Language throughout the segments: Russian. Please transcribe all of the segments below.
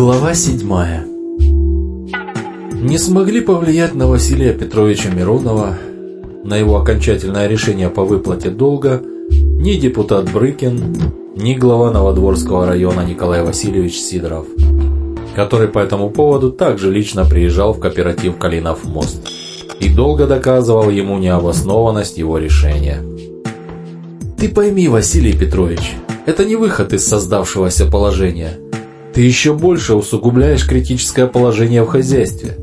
Глава седьмая Не смогли повлиять на Василия Петровича Миронова, на его окончательное решение по выплате долга, ни депутат Брыкин, ни глава Новодворского района Николай Васильевич Сидоров, который по этому поводу также лично приезжал в кооператив «Калинов мост» и долго доказывал ему необоснованность его решения. «Ты пойми, Василий Петрович, это не выход из создавшегося положения – ты еще больше усугубляешь критическое положение в хозяйстве.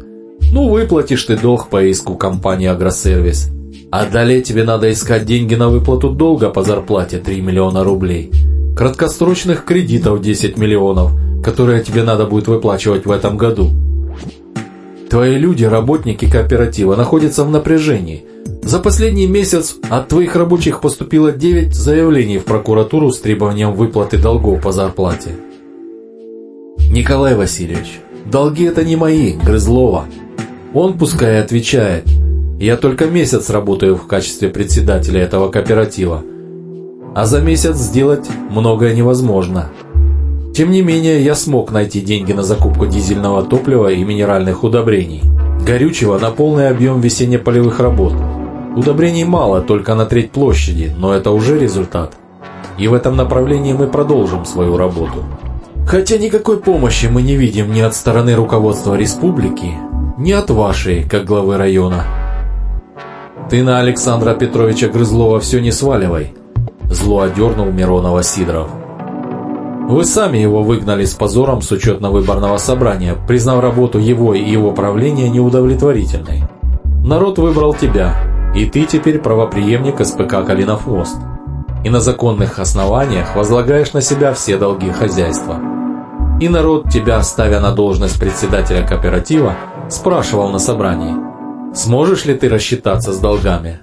Ну, выплатишь ты долг по иску компании «Агросервис». А далее тебе надо искать деньги на выплату долга по зарплате 3 миллиона рублей. Краткосрочных кредитов 10 миллионов, которые тебе надо будет выплачивать в этом году. Твои люди, работники кооператива, находятся в напряжении. За последний месяц от твоих рабочих поступило 9 заявлений в прокуратуру с требованием выплаты долгов по зарплате. Николай Васильевич, долги это не мои, Грызлова. Он пускай отвечает. Я только месяц работаю в качестве председателя этого кооператива. А за месяц сделать многое невозможно. Тем не менее, я смог найти деньги на закупку дизельного топлива и минеральных удобрений. Горючего на полный объем весенне-полевых работ. Удобрений мало, только на треть площади, но это уже результат. И в этом направлении мы продолжим свою работу. Хотя никакой помощи мы не видим ни от стороны руководства республики, ни от вашей, как главы района. Ты на Александра Петровича Грызлова все не сваливай, зло одернул Миронова Сидоров. Вы сами его выгнали с позором с учетно-выборного собрания, признав работу его и его правления неудовлетворительной. Народ выбрал тебя, и ты теперь правоприемник СПК «Калинов мост» и на законных основаниях возлагаешь на себя все долги хозяйства. И народ, тебя ставя на должность председателя кооператива, спрашивал на собрании, сможешь ли ты рассчитаться с долгами?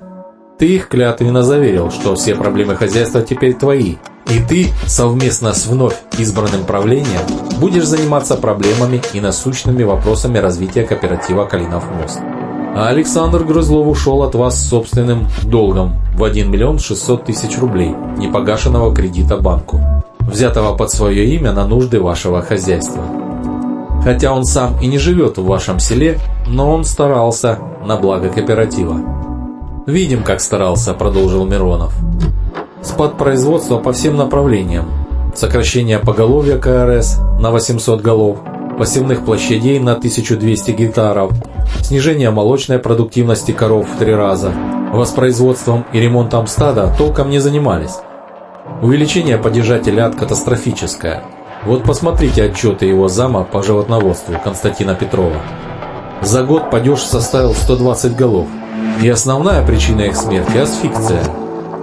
Ты их клятвенно заверил, что все проблемы хозяйства теперь твои, и ты совместно с вновь избранным правлением будешь заниматься проблемами и насущными вопросами развития кооператива «Калинов мост». А Александр Грызлов ушел от вас с собственным долгом в 1 миллион 600 тысяч рублей непогашенного кредита банку взятого под свое имя на нужды вашего хозяйства. Хотя он сам и не живет в вашем селе, но он старался на благо кооператива. «Видим, как старался», – продолжил Миронов. «Спад производства по всем направлениям. Сокращение поголовья КРС на 800 голов, посевных площадей на 1200 гектаров, снижение молочной продуктивности коров в три раза. Воспроизводством и ремонтом стада толком не занимались. Увеличение падежа телят катастрофическое. Вот посмотрите отчеты его зама по животноводству Константина Петрова. За год падеж составил 120 голов. И основная причина их смерти – асфикция.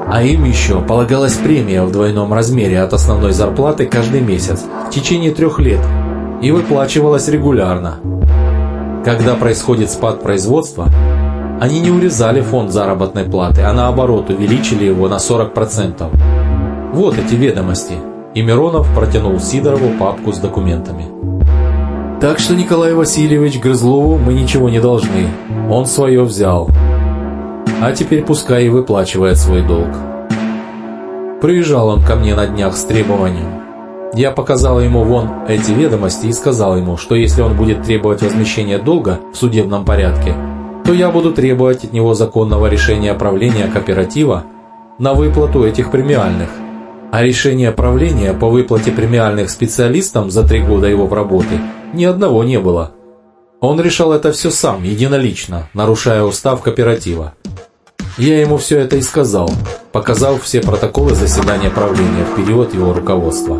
А им еще полагалась премия в двойном размере от основной зарплаты каждый месяц в течение трех лет и выплачивалась регулярно. Когда происходит спад производства, они не урезали фонд заработной платы, а наоборот увеличили его на 40%. Вот эти ведомости. И Миронов протянул Сидорову папку с документами. Так что, Николай Васильевич, Грызлову мы ничего не должны. Он свое взял. А теперь пускай и выплачивает свой долг. Приезжал он ко мне на днях с требованием. Я показал ему вон эти ведомости и сказал ему, что если он будет требовать возмещения долга в судебном порядке, то я буду требовать от него законного решения правления кооператива на выплату этих премиальных – а решения правления по выплате премиальных специалистам за три года его работы ни одного не было. Он решал это все сам, единолично, нарушая устав кооператива. Я ему все это и сказал, показав все протоколы заседания правления в период его руководства.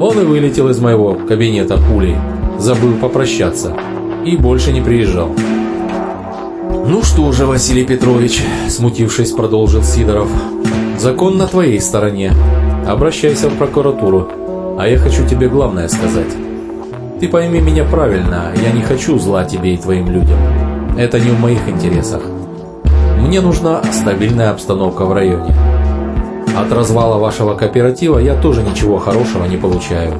Он и вылетел из моего кабинета пулей, забыл попрощаться и больше не приезжал. «Ну что же, Василий Петрович», – смутившись, продолжил Сидоров, Закон на твоей стороне. Обращайся в прокуратуру. А я хочу тебе главное сказать. Ты пойми меня правильно, я не хочу зла тебе и твоим людям. Это не в моих интересах. Мне нужна стабильная обстановка в районе. От развала вашего кооператива я тоже ничего хорошего не получаю.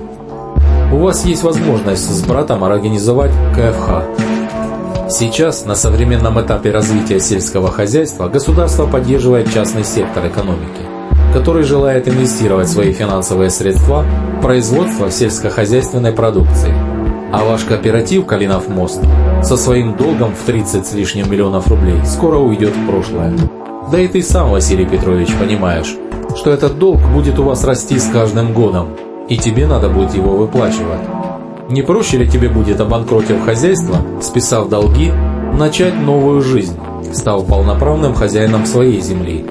У вас есть возможность с братом организовать КФХ. Сейчас, на современном этапе развития сельского хозяйства, государство поддерживает частный сектор экономики, который желает инвестировать свои финансовые средства в производство сельскохозяйственной продукции – А ваш кооператив «Калинов мост» со своим долгом в 30 с лишним миллионов рублей скоро уйдет в прошлое. Да и ты сам, Василий Петрович, понимаешь, что этот долг будет у вас расти с каждым годом, и тебе надо будет его выплачивать. Не проще ли тебе будет, обанкротив хозяйство, списав долги, начать новую жизнь, став полноправным хозяином своей земли?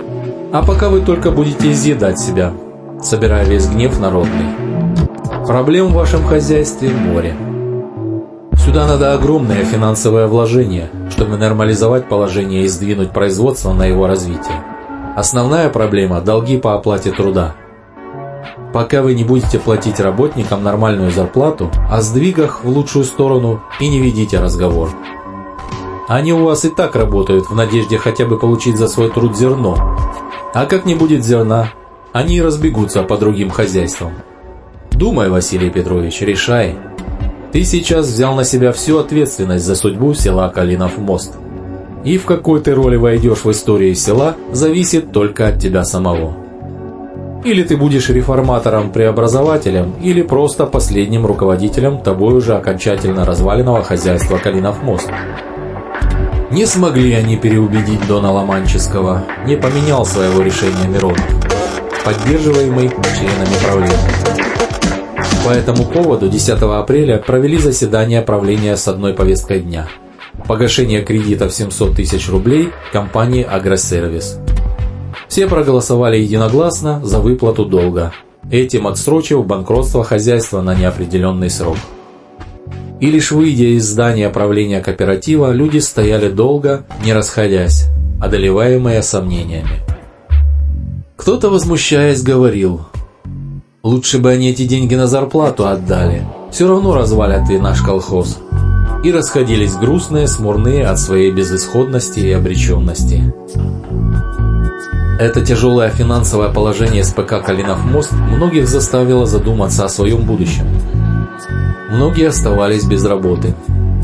А пока вы только будете изъедать себя, собирая весь гнев народный. Проблем в вашем хозяйстве море. Сюда надо огромное финансовое вложение, чтобы нормализовать положение и сдвинуть производство на его развитие. Основная проблема – долги по оплате труда. Пока вы не будете платить работникам нормальную зарплату, о сдвигах в лучшую сторону и не ведите разговор. Они у вас и так работают в надежде хотя бы получить за свой труд зерно. А как не будет зерна, они и разбегутся по другим хозяйствам. Думай, Василий Петрович, решай. Ты сейчас взял на себя всю ответственность за судьбу села Калинов мост. И в какой ты роли войдешь в историю села, зависит только от тебя самого. Или ты будешь реформатором-преобразователем, или просто последним руководителем тобой уже окончательно разваленного хозяйства Калинов мост. Не смогли они переубедить Дона Ломанческого, не поменял своего решения Миронов, поддерживаемый членами правления. По этому поводу 10 апреля провели заседание правления с одной повесткой дня – погашение кредита в 700 тысяч рублей компании «Агросервис». Все проголосовали единогласно за выплату долга, этим отсрочив банкротство хозяйства на неопределенный срок. И лишь выйдя из здания правления кооператива, люди стояли долго, не расходясь, одолеваемые сомнениями. Кто-то, возмущаясь, говорил, «Лучше бы они эти деньги на зарплату отдали, все равно развалят и наш колхоз». И расходились грустные, смурные от своей безысходности и обреченности. Это тяжелое финансовое положение СПК «Калинов мост» многих заставило задуматься о своем будущем. Многие оставались без работы.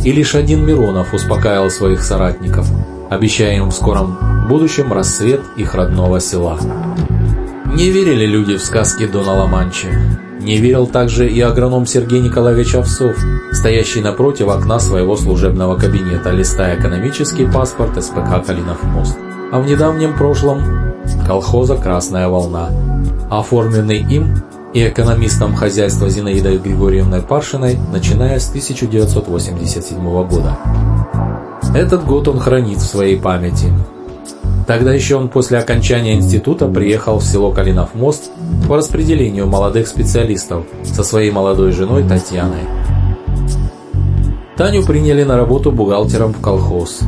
И лишь один Миронов успокаивал своих соратников, обещая им в скором будущем рассвет их родного села. Не верили люди в сказки Дона Ла-Манчи. Не верил также и агроном Сергей Николаевич Овсов, стоящий напротив окна своего служебного кабинета, листая экономический паспорт СПК «Калинов мост». А в недавнем прошлом колхоза «Красная волна», оформленный им и экономистом хозяйства Зинаидой Григорьевной Паршиной, начиная с 1987 года. Этот год он хранит в своей памяти. Тогда еще он после окончания института приехал в село Калинов мост по распределению молодых специалистов со своей молодой женой Татьяной. Таню приняли на работу бухгалтером в колхоз.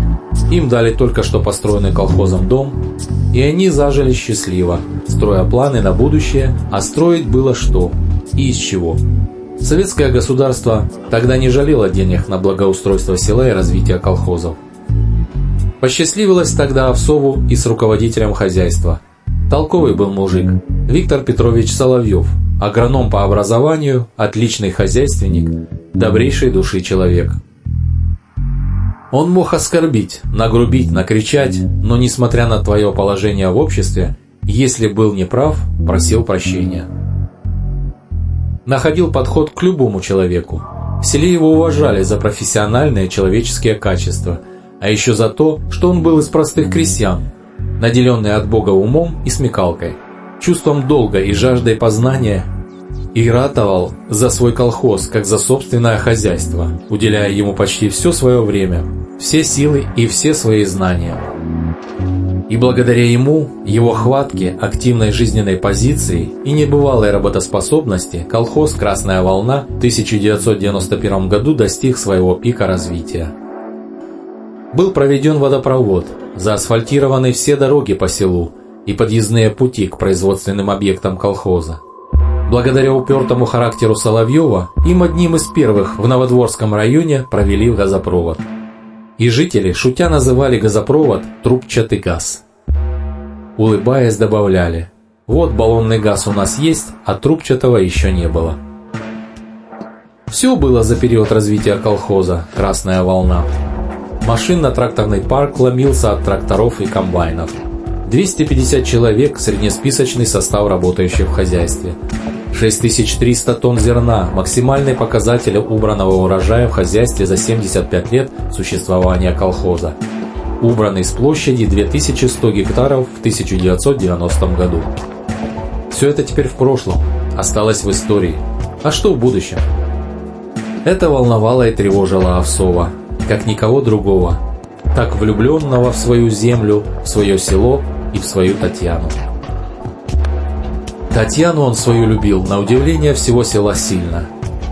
Им дали только что построенный колхозом дом, и они зажили счастливо, строя планы на будущее, а строить было что и из чего. Советское государство тогда не жалело денег на благоустройство села и развитие колхозов. Посчастливилось тогда Овсову и с руководителем хозяйства. Толковый был мужик, Виктор Петрович Соловьев, агроном по образованию, отличный хозяйственник, добрейшей души человек. Он мог оскорбить, нагрубить, накричать, но несмотря на твое положение в обществе, если был неправ, просил прощения. Находил подход к любому человеку. В селе его уважали за профессиональные человеческие качества, а еще за то, что он был из простых крестьян, наделенный от Бога умом и смекалкой, чувством долга и жаждой познания и ратовал за свой колхоз, как за собственное хозяйство, уделяя ему почти все свое время, все силы и все свои знания. И благодаря ему, его хватке, активной жизненной позиции и небывалой работоспособности, колхоз «Красная волна» в 1991 году достиг своего пика развития. Был проведен водопровод, заасфальтированы все дороги по селу и подъездные пути к производственным объектам колхоза. Благодаря упертому характеру Соловьева, им одним из первых в Новодворском районе провели газопровод. И жители, шутя, называли газопровод «трубчатый газ». Улыбаясь, добавляли «Вот баллонный газ у нас есть, а трубчатого еще не было». Все было за период развития колхоза «Красная волна». Машинно-тракторный парк ломился от тракторов и комбайнов. 250 человек – среднесписочный состав работающих в хозяйстве – 6300 тонн зерна – максимальный показатель убранного урожая в хозяйстве за 75 лет существования колхоза. Убранный с площади 2100 гектаров в 1990 году. Все это теперь в прошлом, осталось в истории. А что в будущем? Это волновало и тревожило Овсова, как никого другого, так влюбленного в свою землю, в свое село и в свою Татьяну. Татьяну он свою любил, на удивление всего села сильно.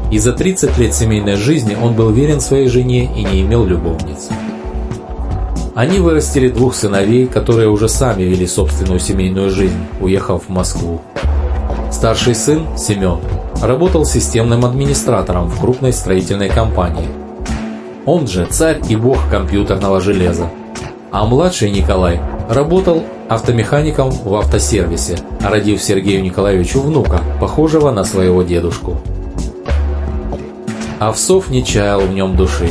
И за 30 лет семейной жизни он был верен своей жене и не имел любовниц. Они вырастили двух сыновей, которые уже сами вели собственную семейную жизнь, уехав в Москву. Старший сын, Семен, работал системным администратором в крупной строительной компании. Он же царь и бог компьютерного железа. А младший Николай работал автомехаником в автосервисе, родив Сергею Николаевичу внука, похожего на своего дедушку. Овсов не чаял в нем души.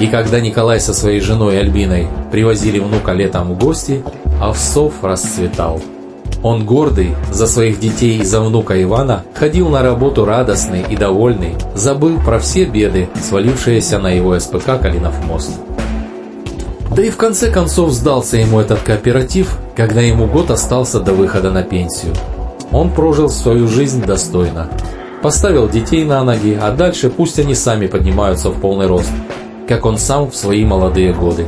И когда Николай со своей женой Альбиной привозили внука летом в гости, Овсов расцветал. Он гордый за своих детей и за внука Ивана ходил на работу радостный и довольный, забыл про все беды, свалившиеся на его СПК «Калинов мост». Да и в конце концов сдался ему этот кооператив, когда ему год остался до выхода на пенсию. Он прожил свою жизнь достойно. Поставил детей на ноги, а дальше пусть они сами поднимаются в полный рост, как он сам в свои молодые годы.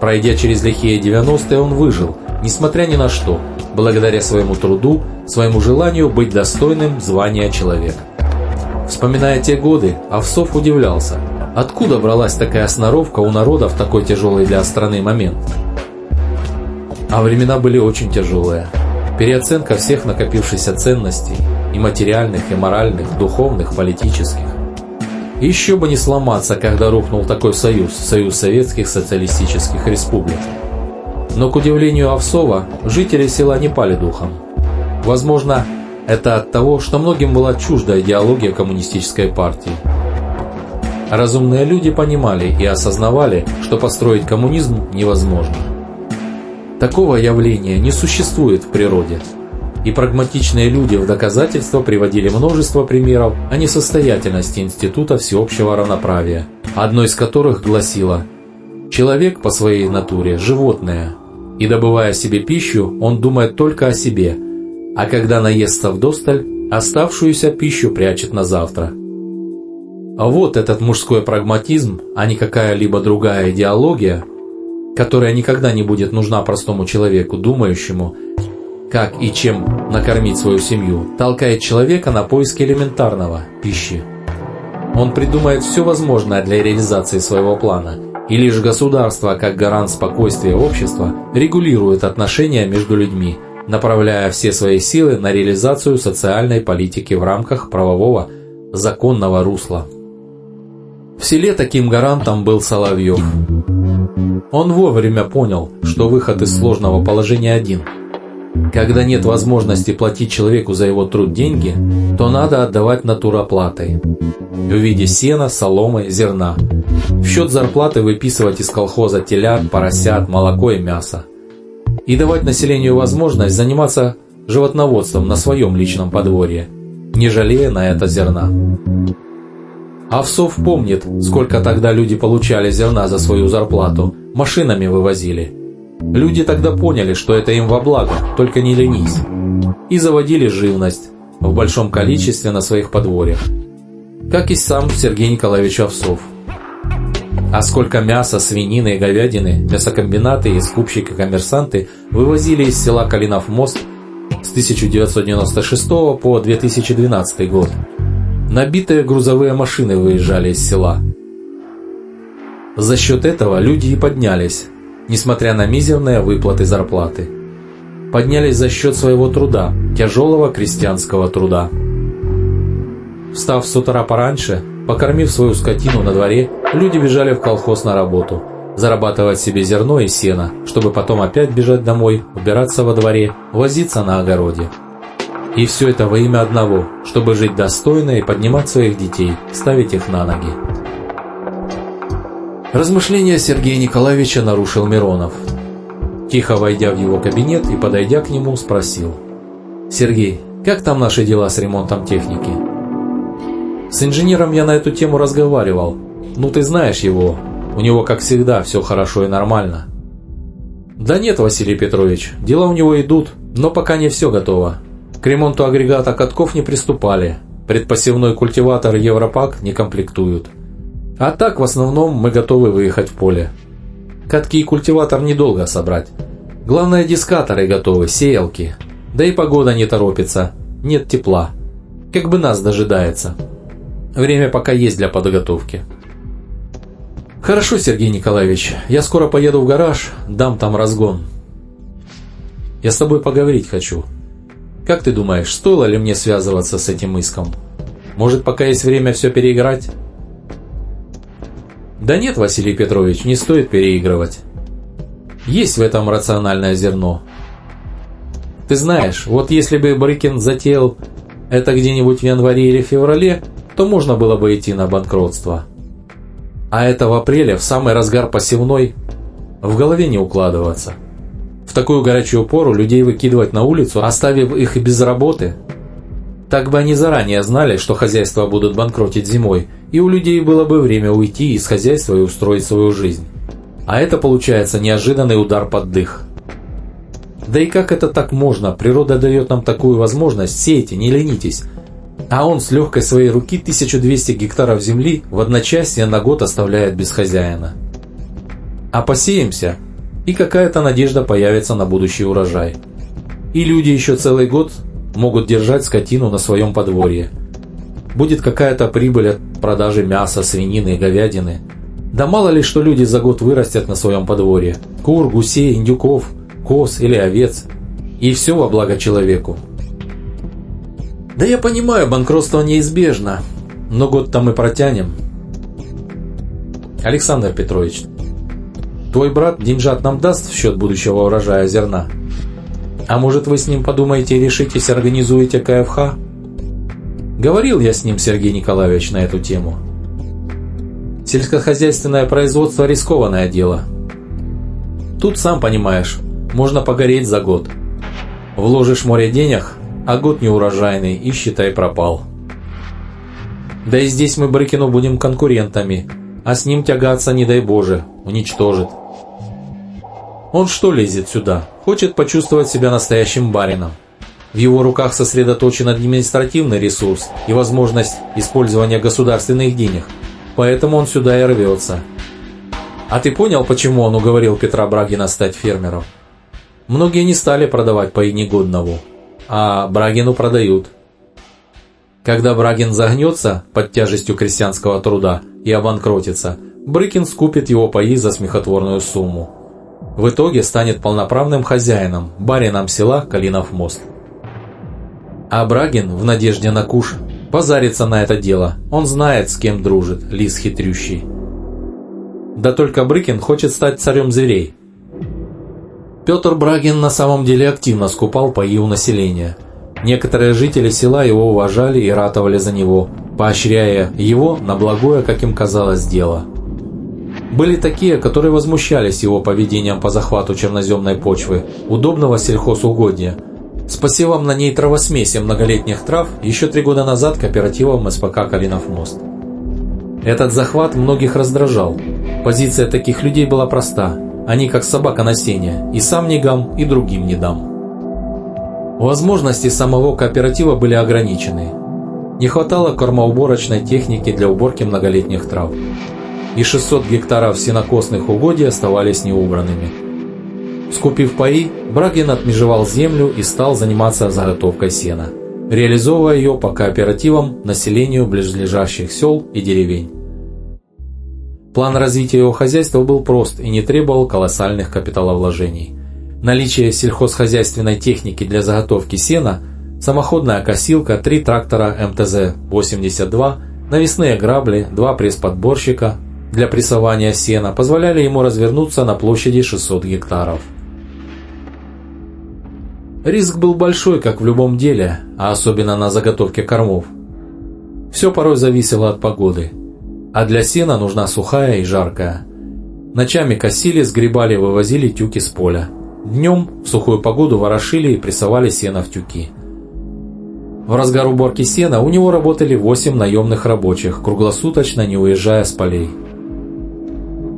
Пройдя через лихие 90-е, он выжил, несмотря ни на что, благодаря своему труду, своему желанию быть достойным звания человека. Вспоминая те годы, Овсов удивлялся – Откуда бралась такая сноровка у народа в такой тяжелый для страны момент? А времена были очень тяжелые. Переоценка всех накопившихся ценностей, и материальных, и моральных, духовных, политических. еще бы не сломаться, когда рухнул такой союз, союз советских социалистических республик. Но, к удивлению Овсова, жители села не пали духом. Возможно, это от того, что многим была чужда идеология коммунистической партии. Разумные люди понимали и осознавали, что построить коммунизм невозможно. Такого явления не существует в природе. И прагматичные люди в доказательство приводили множество примеров о несостоятельности Института всеобщего равноправия, одно из которых гласило «Человек по своей натуре – животное, и добывая себе пищу, он думает только о себе, а когда наестся вдосталь, оставшуюся пищу прячет на завтра». А вот этот мужской прагматизм, а не какая-либо другая идеология, которая никогда не будет нужна простому человеку, думающему, как и чем накормить свою семью, толкает человека на поиски элементарного – пищи. Он придумает все возможное для реализации своего плана, и лишь государство, как гарант спокойствия общества, регулирует отношения между людьми, направляя все свои силы на реализацию социальной политики в рамках правового законного русла. В селе таким гарантом был Соловьев. Он вовремя понял, что выход из сложного положения один. Когда нет возможности платить человеку за его труд деньги, то надо отдавать натуроплатой. В виде сена, соломы, зерна. В счет зарплаты выписывать из колхоза телят, поросят, молоко и мясо. И давать населению возможность заниматься животноводством на своем личном подворье, не жалея на это зерна. Овсов помнит, сколько тогда люди получали зерна за свою зарплату, машинами вывозили. Люди тогда поняли, что это им во благо, только не ленись. И заводили живность в большом количестве на своих подворьях. Как и сам Сергей Николаевич Овсов. А сколько мяса, свинины и говядины мясокомбинаты и скупщики-коммерсанты вывозили из села Калинов мост с 1996 по 2012 год. Набитые грузовые машины выезжали из села. За счет этого люди и поднялись, несмотря на мизерные выплаты зарплаты. Поднялись за счет своего труда, тяжелого крестьянского труда. Встав с утра пораньше, покормив свою скотину на дворе, люди бежали в колхоз на работу, зарабатывать себе зерно и сено, чтобы потом опять бежать домой, убираться во дворе, возиться на огороде. И все это во имя одного, чтобы жить достойно и поднимать своих детей, ставить их на ноги. Размышления Сергея Николаевича нарушил Миронов. Тихо войдя в его кабинет и подойдя к нему, спросил. «Сергей, Как там наши дела с ремонтом техники? С инженером я на эту тему разговаривал. Ну ты знаешь его. У него, как всегда, все хорошо и нормально. Да нет, Василий Петрович, дела у него идут, но пока не все готово. К ремонту агрегата катков не приступали. Предпосевной культиватор Европак не комплектуют. А так, в основном, мы готовы выехать в поле. Катки и культиватор недолго собрать. Главное, дискаторы готовы, сеялки. Да и погода не торопится, нет тепла. Как бы нас дожидается. Время пока есть для подготовки. Хорошо, Сергей Николаевич, я скоро поеду в гараж, дам там разгон. Я с тобой поговорить хочу. Как ты думаешь, стоило ли мне связываться с этим иском? Может, пока есть время все переиграть? Да нет, Василий Петрович, не стоит переигрывать. Есть в этом рациональное зерно. Ты знаешь, вот если бы Брыкин затеял это где-нибудь в январе или феврале, то можно было бы идти на банкротство. А это в апреле, в самый разгар посевной, в голове не укладываться. В такую горячую пору людей выкидывать на улицу, оставив их и без работы. Так бы они заранее знали, что хозяйства будут банкротить зимой, и у людей было бы время уйти из хозяйства и устроить свою жизнь. А это получается неожиданный удар под дых. Да и как это так можно? Природа дает нам такую возможность, сейте, не ленитесь. А он с легкой своей руки 1200 гектаров земли в одночасье на год оставляет без хозяина. А посеемся, и какая-то надежда появится на будущий урожай. И люди еще целый год могут держать скотину на своем подворье. Будет какая-то прибыль от продажи мяса, свинины и говядины. Да мало ли, что люди за год вырастят на своем подворье. Кур, гусей, индюков, коз или овец. И все во благо человеку. Да я понимаю, банкротство неизбежно, но год-то мы протянем. Александр Петрович, твой брат деньжат нам даст в счет будущего урожая зерна? А может вы с ним подумаете и решитесь, организуете КФХ? Говорил я с ним, Сергей Николаевич, на эту тему. Сельскохозяйственное производство – рискованное дело. Тут, сам понимаешь, можно погореть за год. Вложишь море денег, а год неурожайный и, считай, пропал. Да и здесь мы Брыкину будем конкурентами, а с ним тягаться, не дай Боже, уничтожит. Он что лезет сюда? Хочет почувствовать себя настоящим барином. В его руках сосредоточен административный ресурс и возможность использования государственных денег, поэтому он сюда и рвется. А ты понял, почему он уговорил Петра Брагина стать фермером? Многие не стали продавать по негодному, а Брагину продают. Когда Брагин загнется под тяжестью крестьянского труда и обанкротится, Брыкин скупит его паи за смехотворную сумму. В итоге станет полноправным хозяином, барином села Калинов мост. А Брагин, в надежде на куш, позарится на это дело. Он знает, с кем дружит, лис хитрющий. Да только Брыкин хочет стать царем зверей, Петр Брагин на самом деле активно скупал паи у населения. Некоторые жители села его уважали и ратовали за него, поощряя его на благое, как им казалось, дело. Были такие, которые возмущались его поведением по захвату черноземной почвы, удобного сельхозугодья, с посевом на ней травосмеси многолетних трав еще три года назад кооперативом СПК «Калинов мост». Этот захват многих раздражал. Позиция таких людей была проста они как собака на сене, и сам не гам, и другим не дам. Возможности самого кооператива были ограничены. Не хватало кормоуборочной техники для уборки многолетних трав. И 600 гектаров сенокосных угодий оставались неубранными. Скупив паи, Брагин отмежевал землю и стал заниматься заготовкой сена, реализовывая ее по кооперативам населению ближайших сел и деревень. План развития его хозяйства был прост и не требовал колоссальных капиталовложений. Наличие сельхозхозяйственной техники для заготовки сена, самоходная косилка, три трактора МТЗ-82, навесные грабли, два пресс-подборщика для прессования сена позволяли ему развернуться на площади 600 гектаров. Риск был большой, как в любом деле, а особенно на заготовке кормов. Все порой зависело от погоды – а для сена нужна сухая и жаркая. Ночами косили, сгребали, вывозили тюки с поля. Днем в сухую погоду ворошили и прессовали сено в тюки. В разгар уборки сена у него работали 8 наемных рабочих, круглосуточно не уезжая с полей.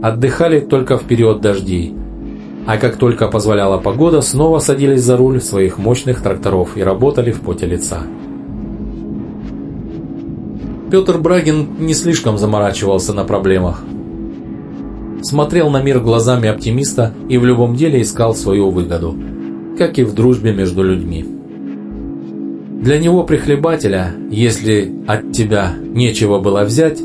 Отдыхали только в период дождей, а как только позволяла погода, снова садились за руль своих мощных тракторов и работали в поте лица. Петр Брагин не слишком заморачивался на проблемах. Смотрел на мир глазами оптимиста и в любом деле искал свою выгоду, как и в дружбе между людьми. Для него прихлебателя, если от тебя нечего было взять,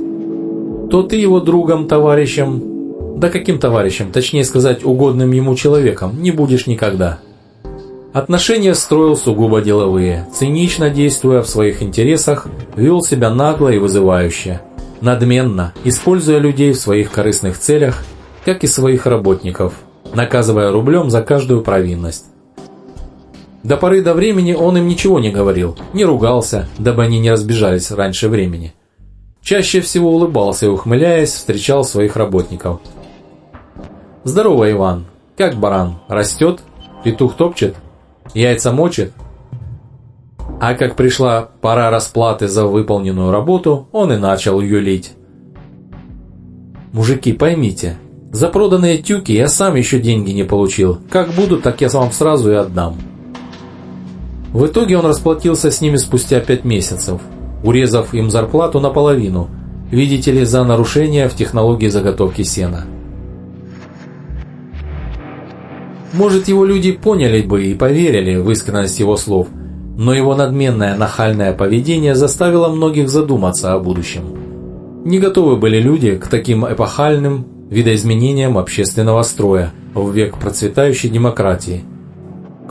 то ты его другом, товарищем, да каким товарищем, точнее сказать, угодным ему человеком, не будешь никогда. Отношения строил сугубо деловые, цинично действуя в своих интересах, вел себя нагло и вызывающе, надменно, используя людей в своих корыстных целях, как и своих работников, наказывая рублем за каждую провинность. До поры до времени он им ничего не говорил, не ругался, дабы они не разбежались раньше времени. Чаще всего улыбался и, ухмыляясь, встречал своих работников. «Здорово, Иван. Как баран? Растет? Петух топчет? Яйца мочит?» А как пришла пора расплаты за выполненную работу, он и начал юлить. «Мужики, поймите, за проданные тюки я сам еще деньги не получил. Как буду, так я вам сразу и отдам. В итоге он расплатился с ними спустя пять месяцев, урезав им зарплату наполовину, видите ли, за нарушение в технологии заготовки сена. Может, его люди поняли бы и поверили в искренность его слов, но его надменное нахальное поведение заставило многих задуматься о будущем. Не готовы были люди к таким эпохальным видоизменениям общественного строя в век процветающей демократии –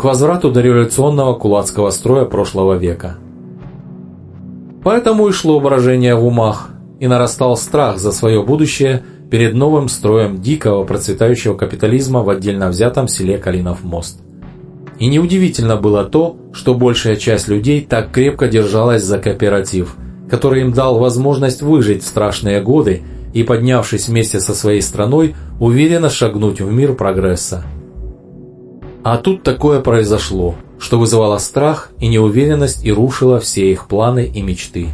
к возврату до революционного кулацкого строя прошлого века. Поэтому и шло брожение в умах, и нарастал страх за свое будущее перед новым строем дикого процветающего капитализма в отдельно взятом селе Калинов мост. И неудивительно было то, что большая часть людей так крепко держалась за кооператив, который им дал возможность выжить в страшные годы и, поднявшись вместе со своей страной, уверенно шагнуть в мир прогресса. А тут такое произошло, что вызывало страх и неуверенность и рушило все их планы и мечты.